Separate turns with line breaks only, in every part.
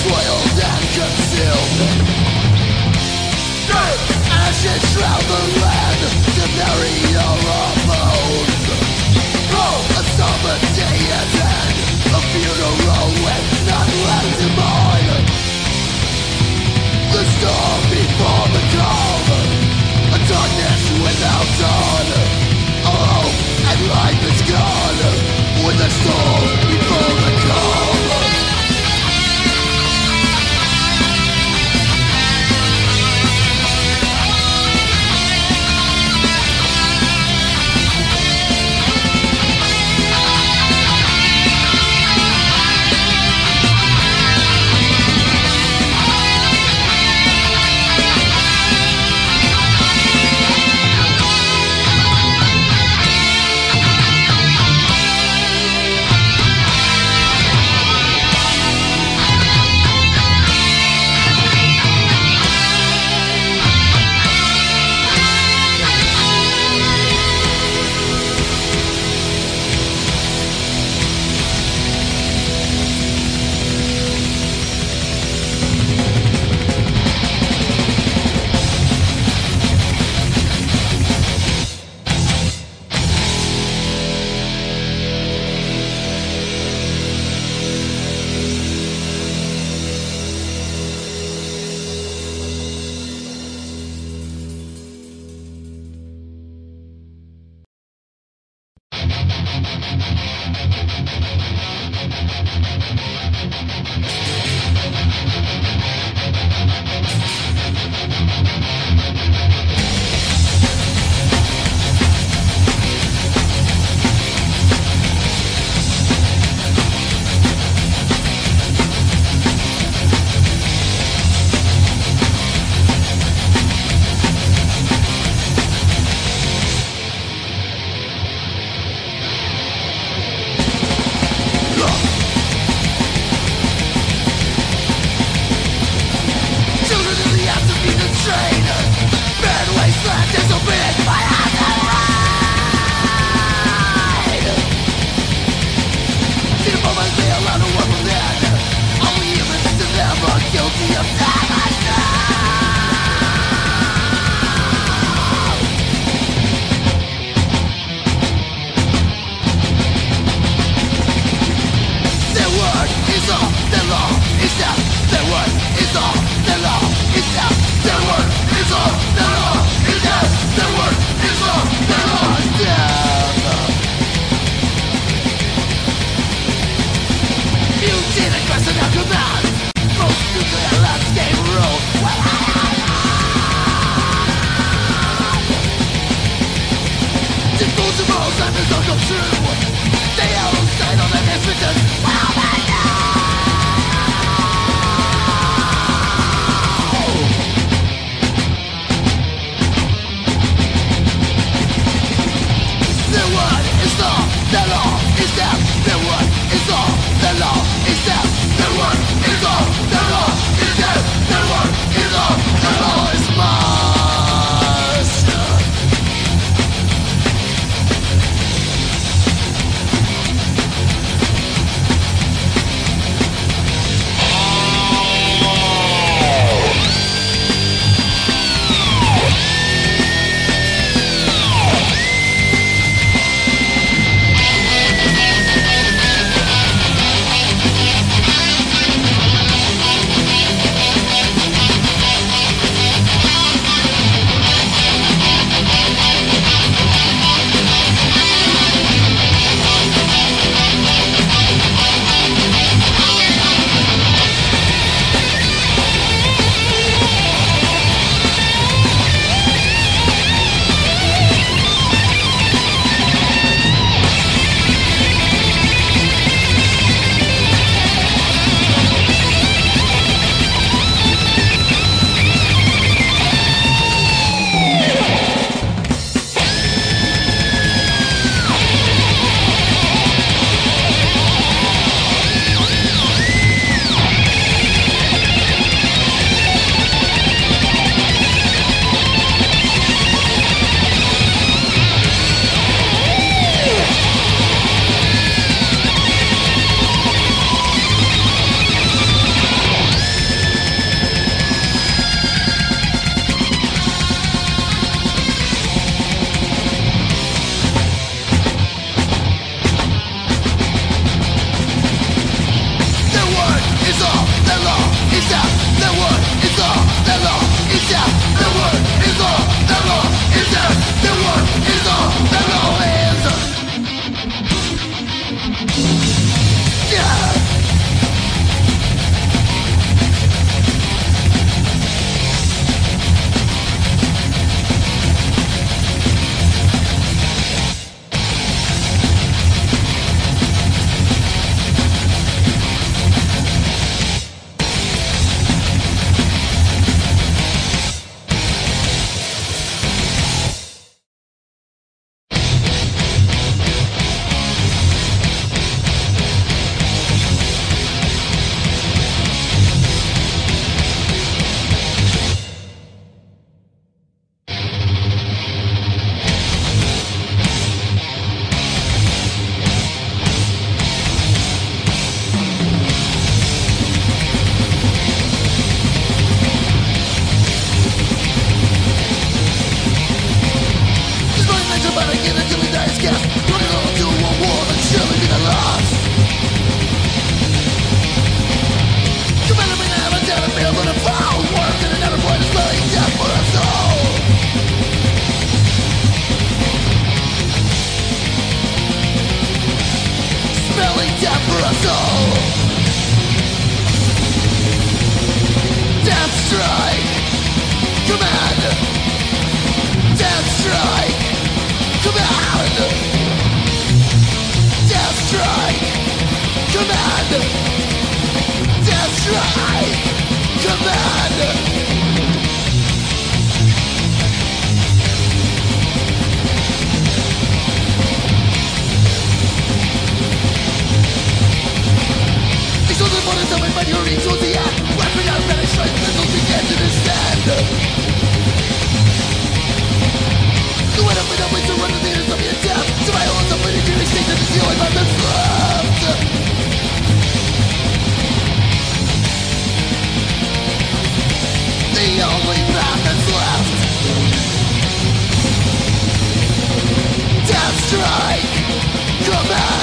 Soiled and consumed Ashes shroud the land To
bury your our bones Oh,
a summer day at
end A funeral with
none left
to mourn The
storm before the calm A
darkness without dawn.
All hope and life is gone.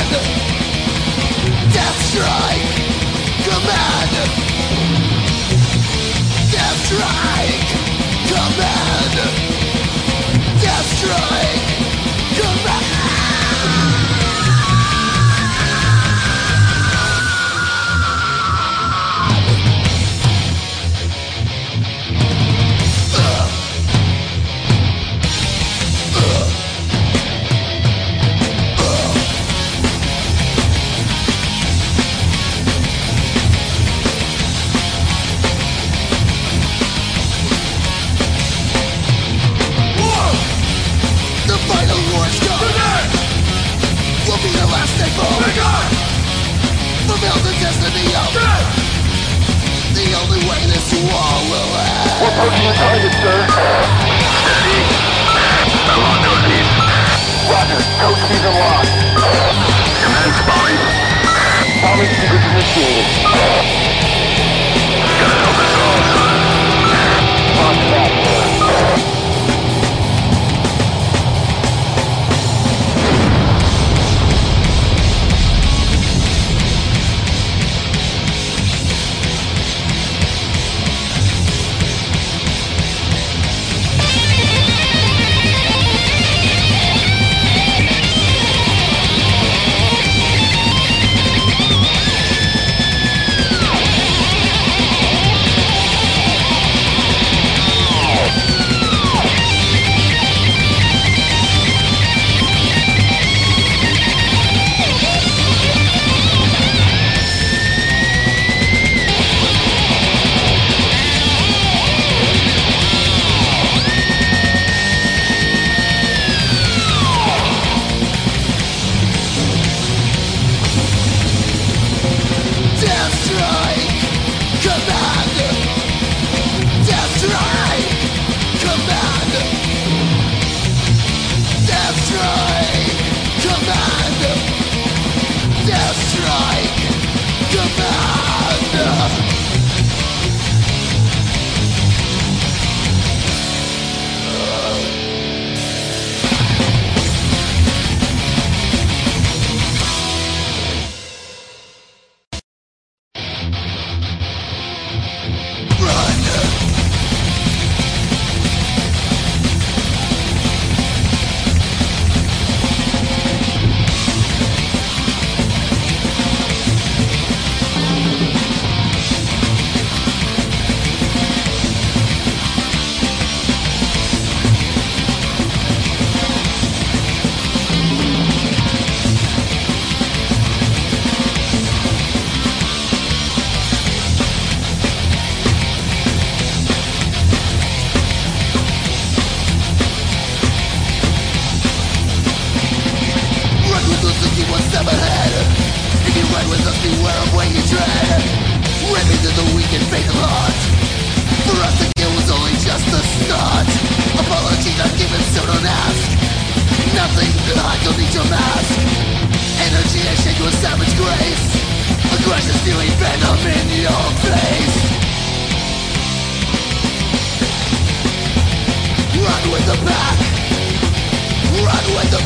Death strike command. Death strike command. Death strike.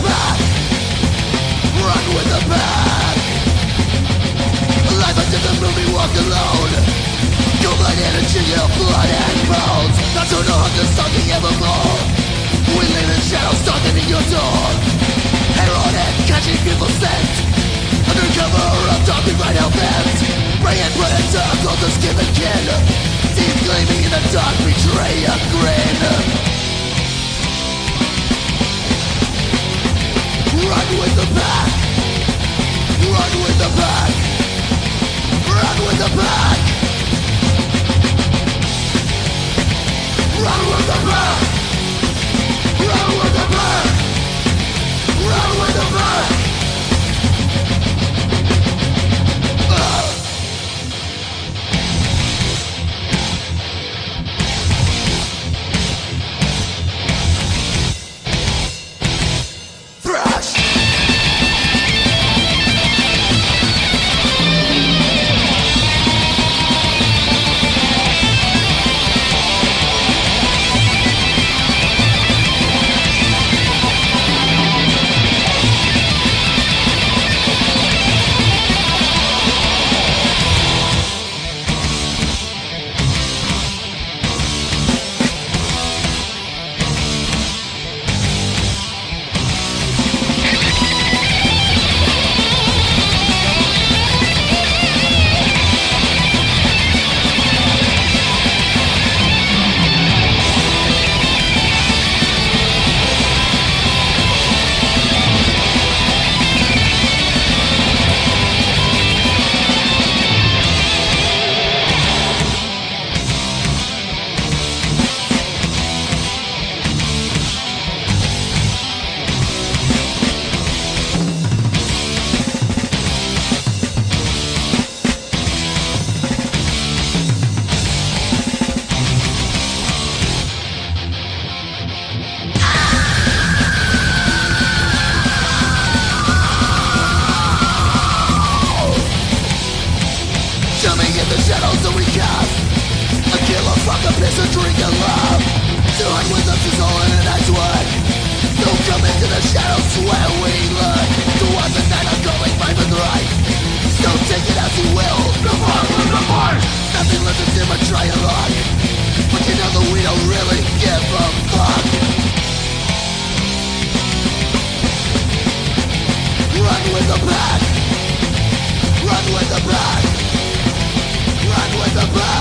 The pack Run with the pack Life until the movie walk alone. Blood energy, your blood and bones. Not to know hunger stalking evermore. We live in shadows stalking in your door. Head, catching people's scent. Under cover of talking right hell bent Preying predator, close to skin and kin Teeth gleaming in the dark, betray a grin Run with the pack. Run with the pack. Run with the pack. Run with the pack. Run with the pack. Run with the pack. Ugh. Shadows where we learn. To watch the night of going by the right So take it as you will. The mark of the mark Nothing left to but try your luck But you know that we don't really give a fuck. Run with the pack. Run with the pack. Run with the pack